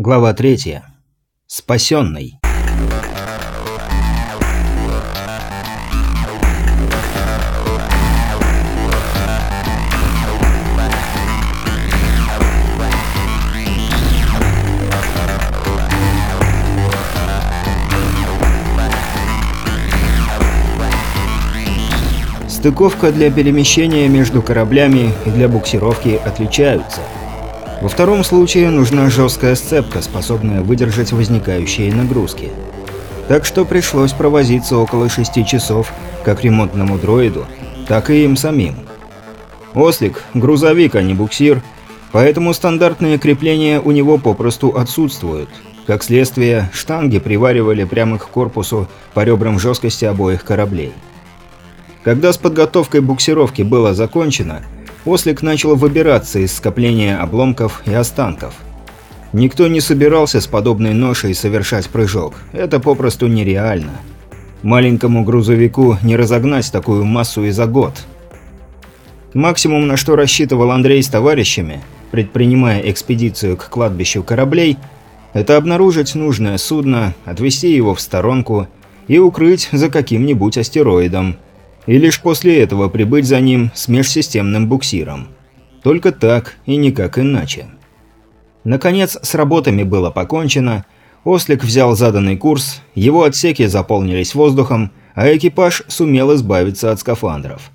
Глава 3. Спасенный. Стыковка для перемещения между кораблями и для буксировки отличаются. Во втором случае нужна жесткая сцепка, способная выдержать возникающие нагрузки. Так что пришлось провозиться около шести часов, как ремонтному дроиду, так и им самим. Ослик – грузовик, а не буксир, поэтому стандартные крепления у него попросту отсутствуют. Как следствие, штанги приваривали прямо к корпусу по ребрам жесткости обоих кораблей. Когда с подготовкой буксировки было закончено, Ослик начал выбираться из скопления обломков и останков. Никто не собирался с подобной ношей совершать прыжок. Это попросту нереально. Маленькому грузовику не разогнать такую массу и за год. Максимум, на что рассчитывал Андрей с товарищами, предпринимая экспедицию к кладбищу кораблей, это обнаружить нужное судно, отвезти его в сторонку и укрыть за каким-нибудь астероидом – и лишь после этого прибыть за ним с межсистемным буксиром. Только так и никак иначе. Наконец, с работами было покончено, Ослик взял заданный курс, его отсеки заполнились воздухом, а экипаж сумел избавиться от скафандров.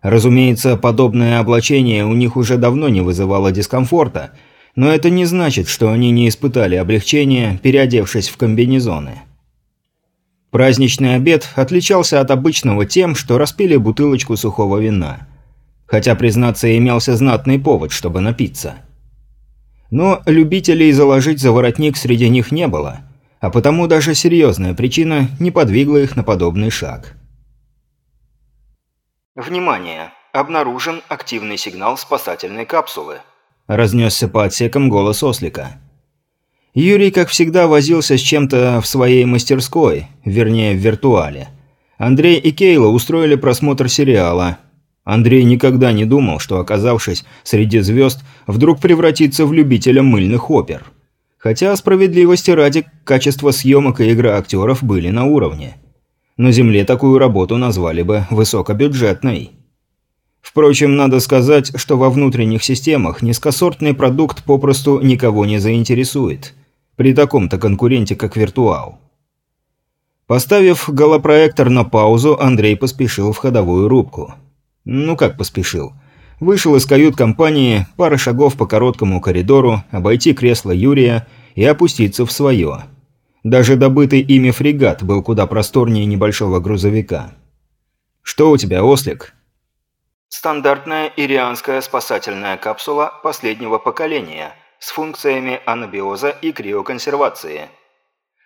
Разумеется, подобное облачение у них уже давно не вызывало дискомфорта, но это не значит, что они не испытали облегчения, переодевшись в комбинезоны. Праздничный обед отличался от обычного тем, что распили бутылочку сухого вина. Хотя, признаться, имелся знатный повод, чтобы напиться. Но любителей заложить за воротник среди них не было, а потому даже серьезная причина не подвигла их на подобный шаг. «Внимание! Обнаружен активный сигнал спасательной капсулы», – разнесся по отсекам голос ослика. Юрий, как всегда, возился с чем-то в своей мастерской, вернее, в виртуале. Андрей и Кейла устроили просмотр сериала. Андрей никогда не думал, что, оказавшись среди звезд, вдруг превратится в любителя мыльных опер. Хотя, справедливости ради, качество съемок и игра актеров были на уровне. На Земле такую работу назвали бы высокобюджетной. Впрочем, надо сказать, что во внутренних системах низкосортный продукт попросту никого не заинтересует – при таком-то конкуренте, как Виртуал. Поставив голопроектор на паузу, Андрей поспешил в ходовую рубку. Ну как поспешил? Вышел из кают-компании, пара шагов по короткому коридору, обойти кресло Юрия и опуститься в свое. Даже добытый ими фрегат был куда просторнее небольшого грузовика. «Что у тебя, ослик?» «Стандартная ирианская спасательная капсула последнего поколения», с функциями анабиоза и криоконсервации.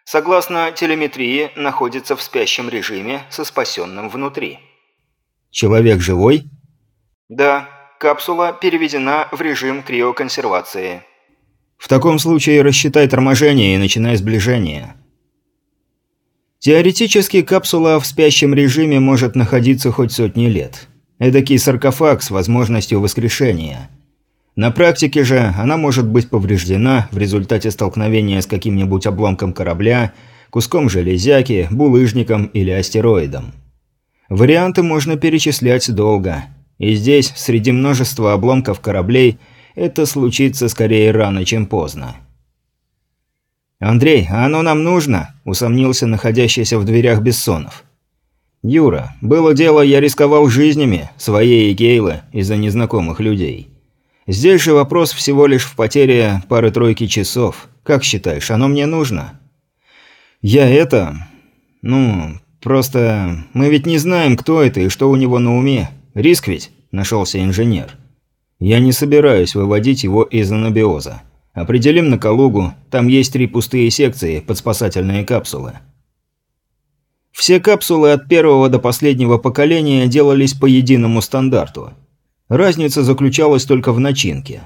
Согласно телеметрии, находится в спящем режиме со спасенным внутри. Человек живой? Да, капсула переведена в режим криоконсервации. В таком случае рассчитай торможение и начинай сближение. Теоретически капсула в спящем режиме может находиться хоть сотни лет. Эдакий саркофаг с возможностью воскрешения – на практике же она может быть повреждена в результате столкновения с каким-нибудь обломком корабля, куском железяки, булыжником или астероидом. Варианты можно перечислять долго. И здесь, среди множества обломков кораблей, это случится скорее рано, чем поздно. «Андрей, а оно нам нужно?» – усомнился находящийся в дверях Бессонов. «Юра, было дело, я рисковал жизнями, своей и Кейлы, из-за незнакомых людей». Здесь же вопрос всего лишь в потере пары-тройки часов. Как считаешь, оно мне нужно? Я это... Ну, просто... Мы ведь не знаем, кто это и что у него на уме. Риск ведь? Нашелся инженер. Я не собираюсь выводить его из анабиоза. Определим на Калугу, там есть три пустые секции под спасательные капсулы. Все капсулы от первого до последнего поколения делались по единому стандарту – Разница заключалась только в начинке.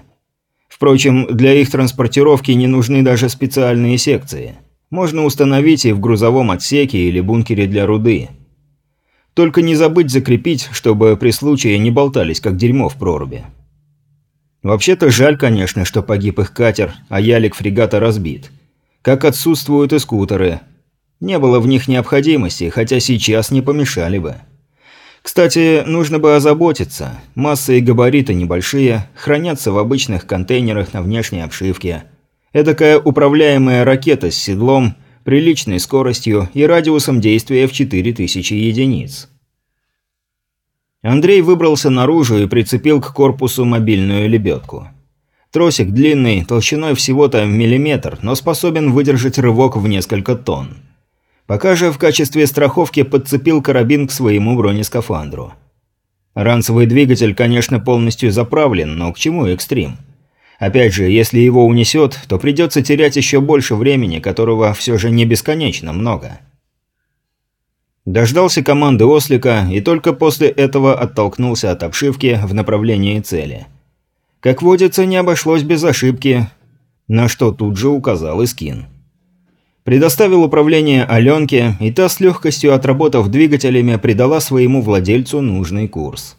Впрочем, для их транспортировки не нужны даже специальные секции. Можно установить и в грузовом отсеке или бункере для руды. Только не забыть закрепить, чтобы при случае не болтались, как дерьмо в проруби. Вообще-то жаль, конечно, что погиб их катер, а ялик фрегата разбит. Как отсутствуют и скутеры. Не было в них необходимости, хотя сейчас не помешали бы. Кстати, нужно бы озаботиться. Масса и габариты небольшие, хранятся в обычных контейнерах на внешней обшивке. Эдакая управляемая ракета с седлом, приличной скоростью и радиусом действия в 4000 единиц. Андрей выбрался наружу и прицепил к корпусу мобильную лебедку. Тросик длинный, толщиной всего-то миллиметр, но способен выдержать рывок в несколько тонн. Пока же в качестве страховки подцепил карабин к своему бронескафандру. Ранцевый двигатель, конечно, полностью заправлен, но к чему экстрим? Опять же, если его унесет, то придется терять еще больше времени, которого все же не бесконечно много. Дождался команды Ослика и только после этого оттолкнулся от обшивки в направлении цели. Как водится, не обошлось без ошибки, на что тут же указал Искин. Предоставил управление Аленке, и та с легкостью отработав двигателями, придала своему владельцу нужный курс.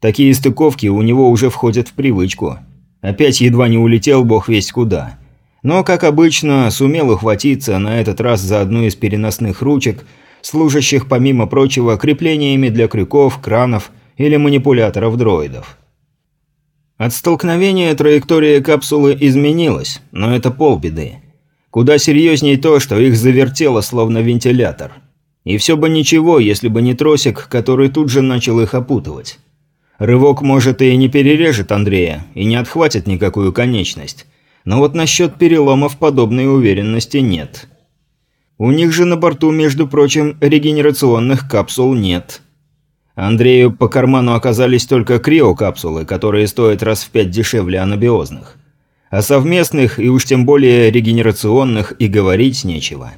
Такие стыковки у него уже входят в привычку. Опять едва не улетел бог весть куда. Но, как обычно, сумел ухватиться на этот раз за одну из переносных ручек, служащих, помимо прочего, креплениями для крюков, кранов или манипуляторов дроидов. От столкновения траектория капсулы изменилась, но это полбеды. Куда серьезней то, что их завертело словно вентилятор. И все бы ничего, если бы не тросик, который тут же начал их опутывать. Рывок, может, и не перережет Андрея, и не отхватит никакую конечность. Но вот насчет переломов подобной уверенности нет. У них же на борту, между прочим, регенерационных капсул нет. Андрею по карману оказались только криокапсулы, которые стоят раз в пять дешевле анабиозных. О совместных и уж тем более регенерационных и говорить нечего.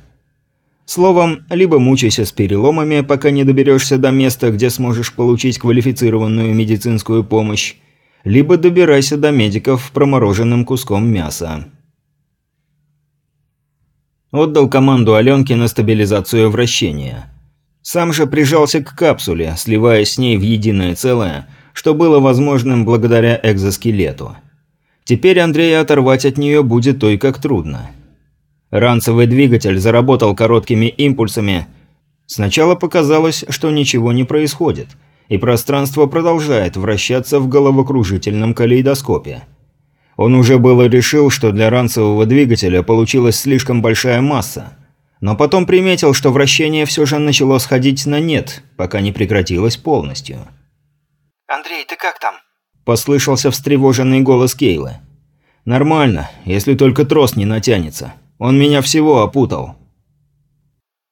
Словом, либо мучайся с переломами, пока не доберешься до места, где сможешь получить квалифицированную медицинскую помощь, либо добирайся до медиков промороженным куском мяса. Отдал команду Аленке на стабилизацию вращения. Сам же прижался к капсуле, сливаясь с ней в единое целое, что было возможным благодаря экзоскелету. Теперь Андрея оторвать от нее будет той как трудно. Ранцевый двигатель заработал короткими импульсами. Сначала показалось, что ничего не происходит, и пространство продолжает вращаться в головокружительном калейдоскопе. Он уже было решил, что для ранцевого двигателя получилась слишком большая масса, но потом приметил, что вращение все же начало сходить на нет, пока не прекратилось полностью. «Андрей, ты как там?» Послышался встревоженный голос Кейла. «Нормально, если только трос не натянется. Он меня всего опутал».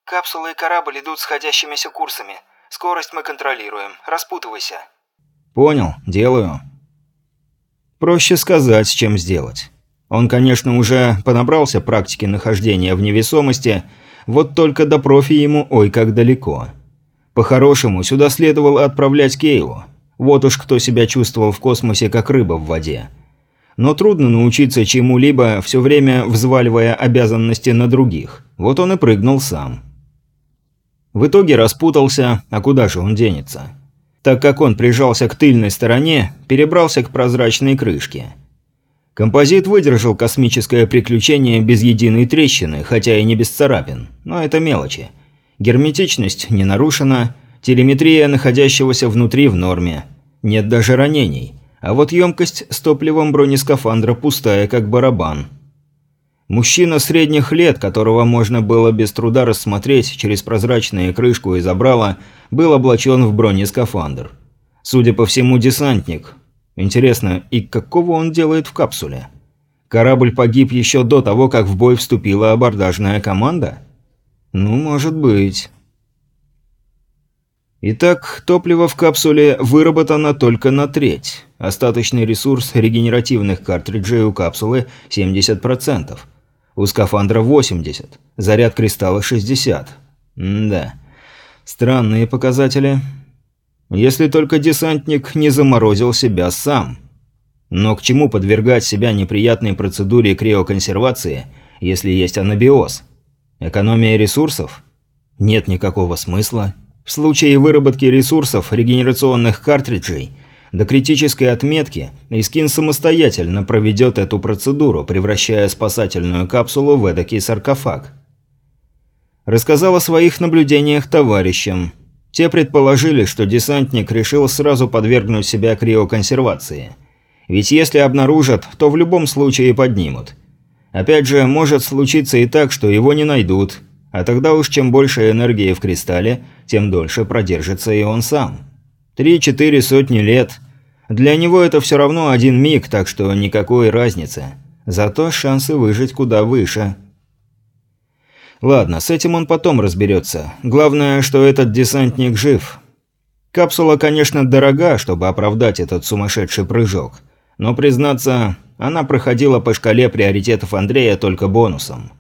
«Капсула и корабль идут сходящимися курсами. Скорость мы контролируем. Распутывайся». «Понял, делаю». Проще сказать, чем сделать. Он, конечно, уже понабрался практики нахождения в невесомости, вот только до профи ему ой как далеко. По-хорошему, сюда следовало отправлять Кейлу. Вот уж кто себя чувствовал в космосе как рыба в воде. Но трудно научиться чему-либо, все время взваливая обязанности на других. Вот он и прыгнул сам. В итоге распутался, а куда же он денется? Так как он прижался к тыльной стороне, перебрался к прозрачной крышке. Композит выдержал космическое приключение без единой трещины, хотя и не без царапин. Но это мелочи. Герметичность не нарушена, Телеметрия находящегося внутри в норме. Нет даже ранений. А вот емкость с топливом бронескафандра пустая, как барабан. Мужчина средних лет, которого можно было без труда рассмотреть через прозрачную крышку и забрала, был облачен в бронескафандр. Судя по всему, десантник. Интересно, и какого он делает в капсуле? Корабль погиб еще до того, как в бой вступила абордажная команда? Ну, может быть. Итак, топливо в капсуле выработано только на треть. Остаточный ресурс регенеративных картриджей у капсулы 70%. У скафандра 80%. Заряд кристалла 60%. М да. Странные показатели. Если только десантник не заморозил себя сам. Но к чему подвергать себя неприятной процедуре криоконсервации, если есть анабиоз? Экономия ресурсов? Нет никакого смысла. В случае выработки ресурсов регенерационных картриджей До критической отметки Искин самостоятельно проведет эту процедуру, превращая спасательную капсулу в эдакий саркофаг. Рассказал о своих наблюдениях товарищам. Те предположили, что десантник решил сразу подвергнуть себя криоконсервации. Ведь если обнаружат, то в любом случае поднимут. Опять же, может случиться и так, что его не найдут. А тогда уж чем больше энергии в кристалле, тем дольше продержится и он сам. Три-четыре сотни лет. Для него это все равно один миг, так что никакой разницы. Зато шансы выжить куда выше. Ладно, с этим он потом разберется. Главное, что этот десантник жив. Капсула, конечно, дорога, чтобы оправдать этот сумасшедший прыжок. Но, признаться, она проходила по шкале приоритетов Андрея только бонусом.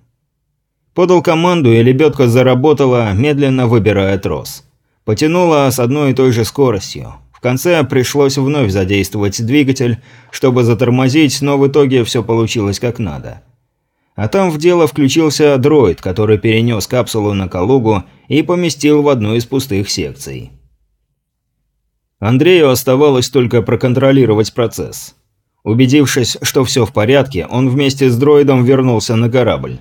Подал команду, и лебедка заработала, медленно выбирая трос. Потянула с одной и той же скоростью. В конце пришлось вновь задействовать двигатель, чтобы затормозить, но в итоге все получилось как надо. А там в дело включился дроид, который перенес капсулу на Калугу и поместил в одну из пустых секций. Андрею оставалось только проконтролировать процесс. Убедившись, что все в порядке, он вместе с дроидом вернулся на корабль.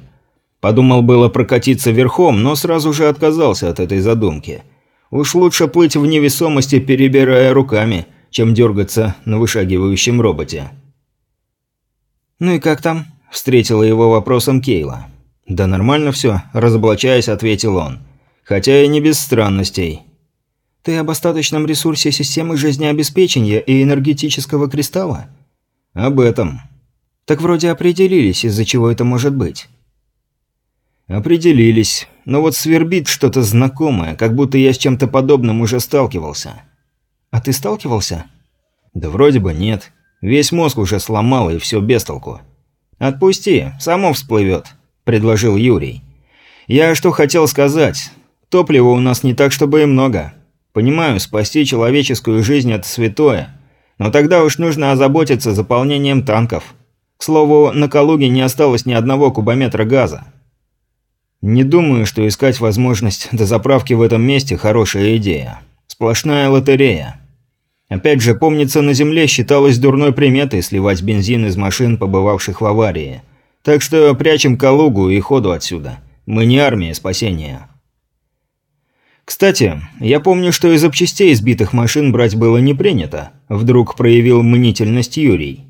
Подумал было прокатиться верхом, но сразу же отказался от этой задумки – Уж лучше плыть в невесомости, перебирая руками, чем дергаться на вышагивающем роботе. «Ну и как там?» – встретила его вопросом Кейла. «Да нормально все», – разоблачаясь, ответил он. «Хотя и не без странностей». «Ты об остаточном ресурсе системы жизнеобеспечения и энергетического кристалла?» «Об этом». «Так вроде определились, из-за чего это может быть». «Определились. Но вот свербит что-то знакомое, как будто я с чем-то подобным уже сталкивался». «А ты сталкивался?» «Да вроде бы нет. Весь мозг уже сломало и все без толку». «Отпусти, само всплывет», – предложил Юрий. «Я что хотел сказать. Топлива у нас не так, чтобы и много. Понимаю, спасти человеческую жизнь – это святое. Но тогда уж нужно озаботиться заполнением танков. К слову, на Калуге не осталось ни одного кубометра газа. Не думаю, что искать возможность дозаправки в этом месте – хорошая идея. Сплошная лотерея. Опять же, помнится, на Земле считалось дурной приметой сливать бензин из машин, побывавших в аварии. Так что прячем Калугу и ходу отсюда. Мы не армия спасения. Кстати, я помню, что из запчастей избитых машин брать было не принято. Вдруг проявил мнительность Юрий.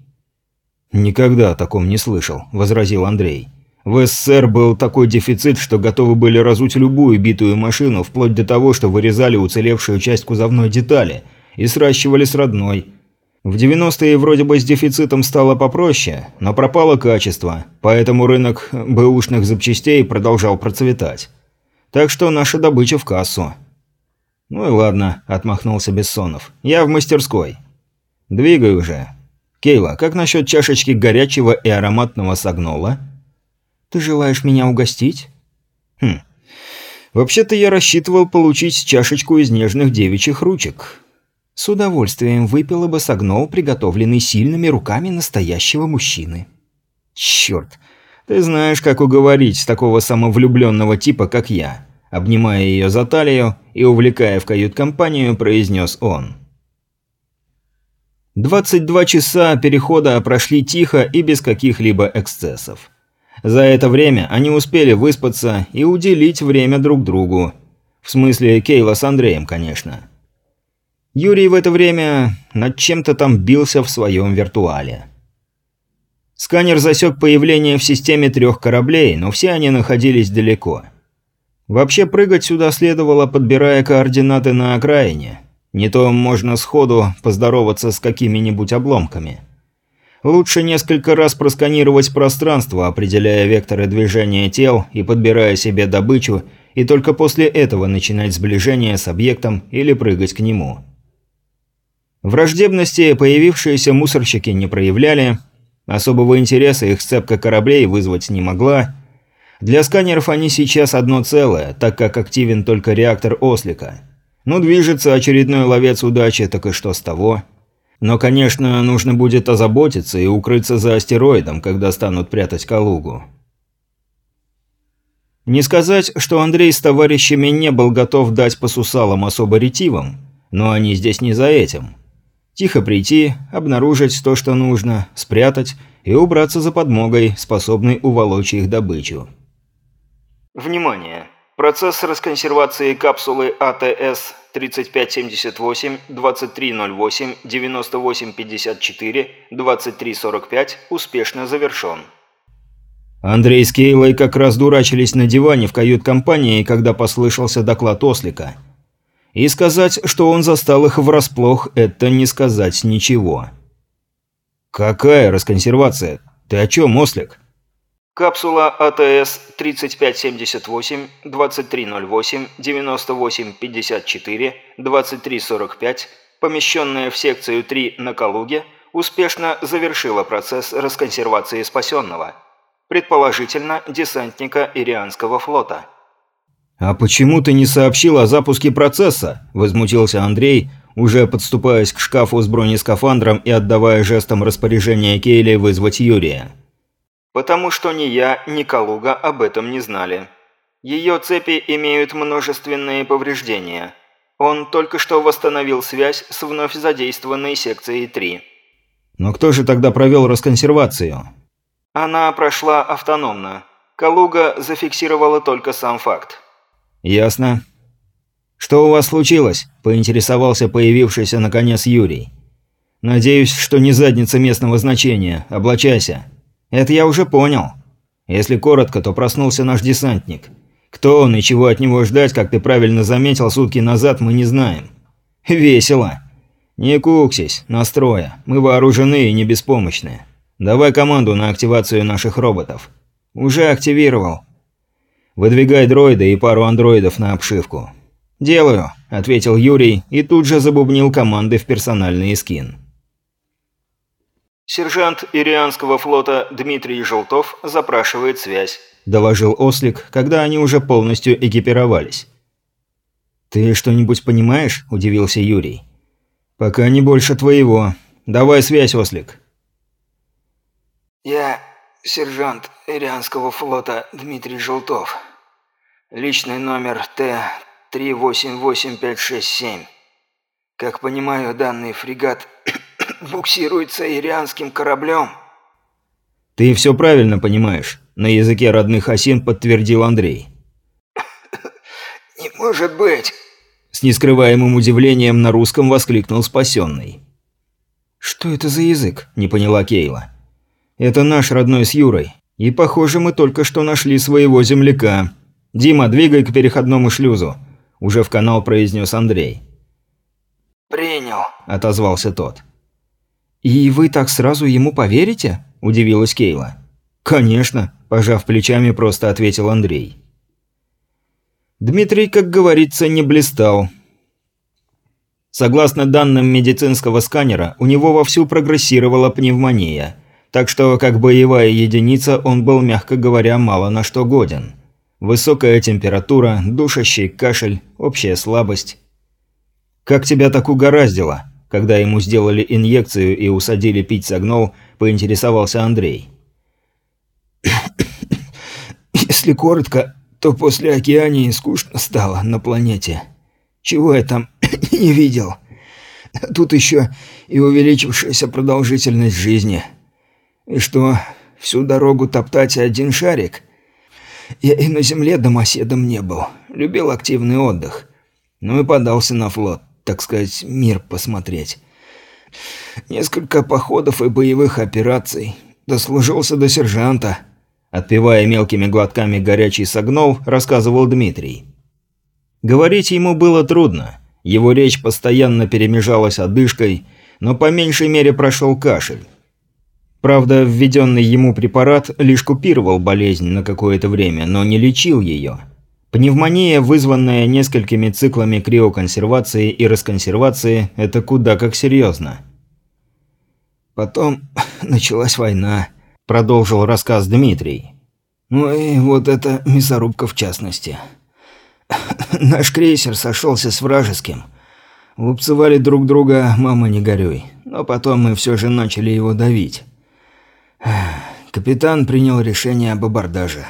«Никогда о таком не слышал», – возразил Андрей. В СССР был такой дефицит, что готовы были разуть любую битую машину, вплоть до того, что вырезали уцелевшую часть кузовной детали и сращивали с родной. В 90-е вроде бы с дефицитом стало попроще, но пропало качество, поэтому рынок бэушных запчастей продолжал процветать. Так что наша добыча в кассу. «Ну и ладно», – отмахнулся Бессонов. «Я в мастерской». «Двигай уже». «Кейла, как насчет чашечки горячего и ароматного сагнола?» Ты желаешь меня угостить?» «Хм. Вообще-то я рассчитывал получить чашечку из нежных девичьих ручек». С удовольствием выпила бы согнол, приготовленный сильными руками настоящего мужчины. «Черт, ты знаешь, как уговорить такого самовлюбленного типа, как я», обнимая ее за талию и увлекая в кают-компанию, произнес он. 22 часа перехода прошли тихо и без каких-либо эксцессов. За это время они успели выспаться и уделить время друг другу. В смысле, Кейла с Андреем, конечно. Юрий в это время над чем-то там бился в своем виртуале. Сканер засек появление в системе трех кораблей, но все они находились далеко. Вообще прыгать сюда следовало, подбирая координаты на окраине. Не то можно сходу поздороваться с какими-нибудь обломками. Лучше несколько раз просканировать пространство, определяя векторы движения тел и подбирая себе добычу, и только после этого начинать сближение с объектом или прыгать к нему. Враждебности появившиеся мусорщики не проявляли, особого интереса их сцепка кораблей вызвать не могла. Для сканеров они сейчас одно целое, так как активен только реактор Ослика. Ну, движется очередной ловец удачи, так и что с того? Но, конечно, нужно будет озаботиться и укрыться за астероидом, когда станут прятать Калугу. Не сказать, что Андрей с товарищами не был готов дать по сусалам особо ретивым, но они здесь не за этим. Тихо прийти, обнаружить то, что нужно, спрятать и убраться за подмогой, способной уволочь их добычу. Внимание! Процесс расконсервации капсулы АТС 3578 2308 9854 2345 успешно завершен. Андрей с Кейлой как раз дурачились на диване в кают-компании, когда послышался доклад Ослика. И сказать, что он застал их врасплох, это не сказать ничего. «Какая расконсервация? Ты о чем, Ослик?» Капсула АТС 3578 2308 9854 2345, помещенная в секцию 3 на Калуге, успешно завершила процесс расконсервации спасенного. Предположительно, десантника Ирианского флота. «А почему ты не сообщил о запуске процесса?» – возмутился Андрей, уже подступаясь к шкафу с бронескафандром и отдавая жестом распоряжения Кейли вызвать Юрия. Потому что ни я, ни Калуга об этом не знали. Ее цепи имеют множественные повреждения. Он только что восстановил связь с вновь задействованной секцией 3. Но кто же тогда провел расконсервацию? Она прошла автономно. Калуга зафиксировала только сам факт. Ясно. Что у вас случилось? Поинтересовался появившийся наконец Юрий. Надеюсь, что не задница местного значения. Облачайся. Это я уже понял. Если коротко, то проснулся наш десантник. Кто он и чего от него ждать, как ты правильно заметил сутки назад, мы не знаем. Весело. Не куксись, настроя. Мы вооружены и не беспомощны. Давай команду на активацию наших роботов. Уже активировал. Выдвигай дроида и пару андроидов на обшивку. «Делаю», – ответил Юрий и тут же забубнил команды в персональный скин. «Сержант Ирианского флота Дмитрий Желтов запрашивает связь», – доложил Ослик, когда они уже полностью экипировались. «Ты что-нибудь понимаешь?» – удивился Юрий. «Пока не больше твоего. Давай связь, Ослик». «Я сержант Ирианского флота Дмитрий Желтов. Личный номер Т-388567. Как понимаю, данный фрегат буксируется ирианским кораблем». «Ты все правильно понимаешь», – на языке родных осин подтвердил Андрей. «Не может быть!» – с нескрываемым удивлением на русском воскликнул спасенный. «Что это за язык?» – не поняла Кейла. «Это наш родной с Юрой. И, похоже, мы только что нашли своего земляка. Дима, двигай к переходному шлюзу», – уже в канал произнес Андрей. «Принял», – отозвался тот. «И вы так сразу ему поверите?» – удивилась Кейла. «Конечно», – пожав плечами, просто ответил Андрей. Дмитрий, как говорится, не блистал. Согласно данным медицинского сканера, у него вовсю прогрессировала пневмония, так что как боевая единица он был, мягко говоря, мало на что годен. Высокая температура, душащий кашель, общая слабость. «Как тебя так угораздило?» Когда ему сделали инъекцию и усадили пить согнол, поинтересовался Андрей. «Если коротко, то после океании скучно стало на планете. Чего я там не видел? Тут еще и увеличившаяся продолжительность жизни. И что, всю дорогу топтать один шарик? Я и на земле домоседом не был. Любил активный отдых. Ну и подался на флот так сказать, мир посмотреть. Несколько походов и боевых операций. Дослужился до сержанта. Отпивая мелкими глотками горячий согнол, рассказывал Дмитрий. Говорить ему было трудно. Его речь постоянно перемежалась одышкой, но по меньшей мере прошел кашель. Правда, введенный ему препарат лишь купировал болезнь на какое-то время, но не лечил ее. Пневмония, вызванная несколькими циклами криоконсервации и расконсервации, это куда как серьезно. «Потом началась война», – продолжил рассказ Дмитрий. «Ну и вот эта мясорубка в частности. Наш крейсер сошелся с вражеским. Лупцевали друг друга, мама не горюй. Но потом мы все же начали его давить. Капитан принял решение об абордаже».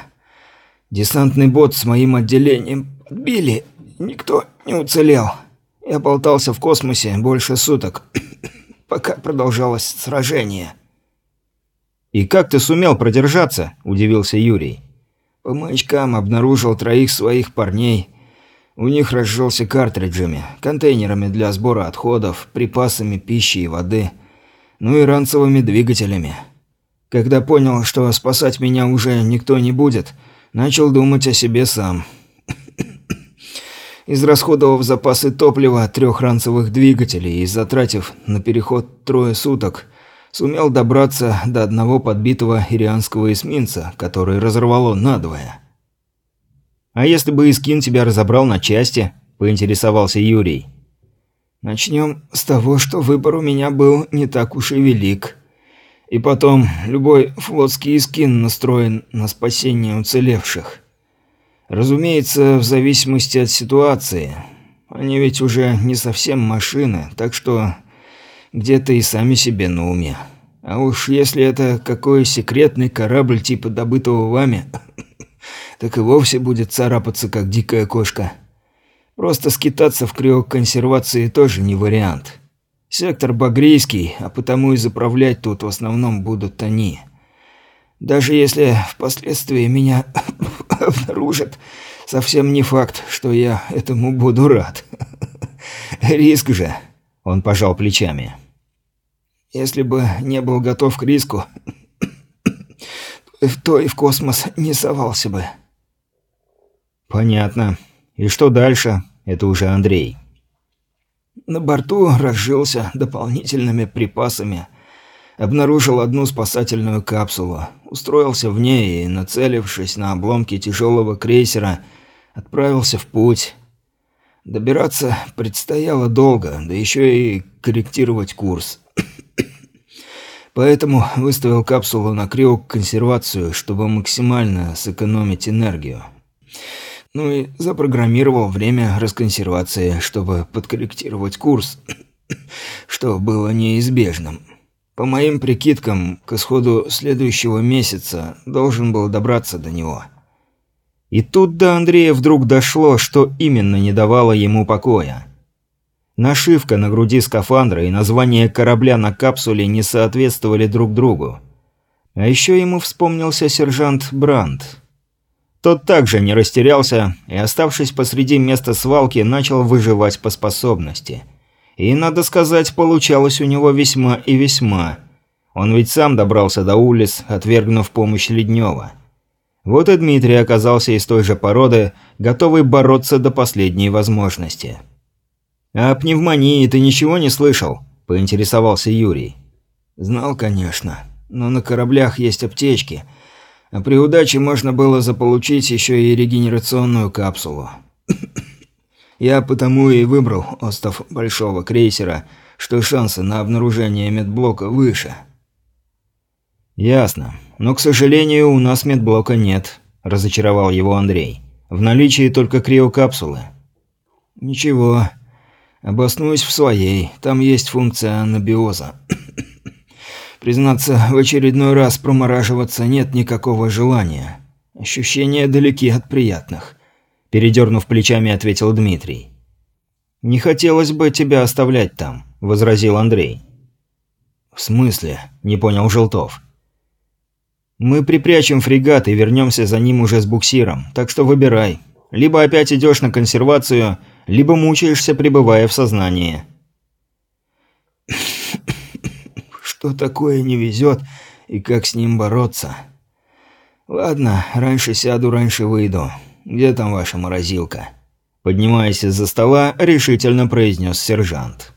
Десантный бот с моим отделением подбили, никто не уцелел. Я болтался в космосе больше суток. пока продолжалось сражение. «И как ты сумел продержаться?» – удивился Юрий. По маячкам обнаружил троих своих парней. У них разжился картриджами, контейнерами для сбора отходов, припасами пищи и воды, ну и ранцевыми двигателями. Когда понял, что спасать меня уже никто не будет, начал думать о себе сам. Израсходовав запасы топлива трех ранцевых двигателей и затратив на переход трое суток, сумел добраться до одного подбитого ирианского эсминца, который разорвало надвое. «А если бы Искин тебя разобрал на части?» – поинтересовался Юрий. «Начнем с того, что выбор у меня был не так уж и велик. И потом, любой флотский Искин настроен на спасение уцелевших. Разумеется, в зависимости от ситуации. Они ведь уже не совсем машины, так что где-то и сами себе на уме. А уж если это какой секретный корабль типа добытого вами, так и вовсе будет царапаться, как дикая кошка. Просто скитаться в криоконсервации тоже не вариант. Сектор багрийский, а потому и заправлять тут в основном будут они. Даже если впоследствии меня обнаружат, совсем не факт, что я этому буду рад. Риск же. Он пожал плечами. Если бы не был готов к риску, то и в космос не совался бы. Понятно. И что дальше? Это уже Андрей. На борту разжился дополнительными припасами. Обнаружил одну спасательную капсулу. Устроился в ней и, нацелившись на обломки тяжелого крейсера, отправился в путь. Добираться предстояло долго, да еще и корректировать курс. Поэтому выставил капсулу на криоконсервацию, чтобы максимально сэкономить энергию. Ну и запрограммировал время расконсервации, чтобы подкорректировать курс, что было неизбежным. По моим прикидкам, к исходу следующего месяца должен был добраться до него. И тут до Андрея вдруг дошло, что именно не давало ему покоя. Нашивка на груди скафандра и название корабля на капсуле не соответствовали друг другу. А еще ему вспомнился сержант Брандт. Тот также не растерялся и, оставшись посреди места свалки, начал выживать по способности. И, надо сказать, получалось у него весьма и весьма. Он ведь сам добрался до улиц, отвергнув помощь Леднева. Вот и Дмитрий оказался из той же породы, готовый бороться до последней возможности. «О пневмонии ты ничего не слышал?» – поинтересовался Юрий. «Знал, конечно. Но на кораблях есть аптечки. А при удаче можно было заполучить еще и регенерационную капсулу. Я потому и выбрал остов большого крейсера, что шансы на обнаружение медблока выше». «Ясно. Но, к сожалению, у нас медблока нет», – разочаровал его Андрей. «В наличии только криокапсулы». «Ничего. Обоснуюсь в своей. Там есть функция анабиоза. Признаться, в очередной раз промораживаться нет никакого желания. Ощущения далеки от приятных. Передернув плечами, ответил Дмитрий. «Не хотелось бы тебя оставлять там», – возразил Андрей. «В смысле?» – не понял Желтов. «Мы припрячем фрегат и вернемся за ним уже с буксиром, так что выбирай. Либо опять идешь на консервацию, либо мучаешься, пребывая в сознании. Что такое не везет и как с ним бороться? Ладно, раньше сяду, раньше выйду. Где там ваша морозилка? Поднимаясь из-за стола, решительно произнес сержант.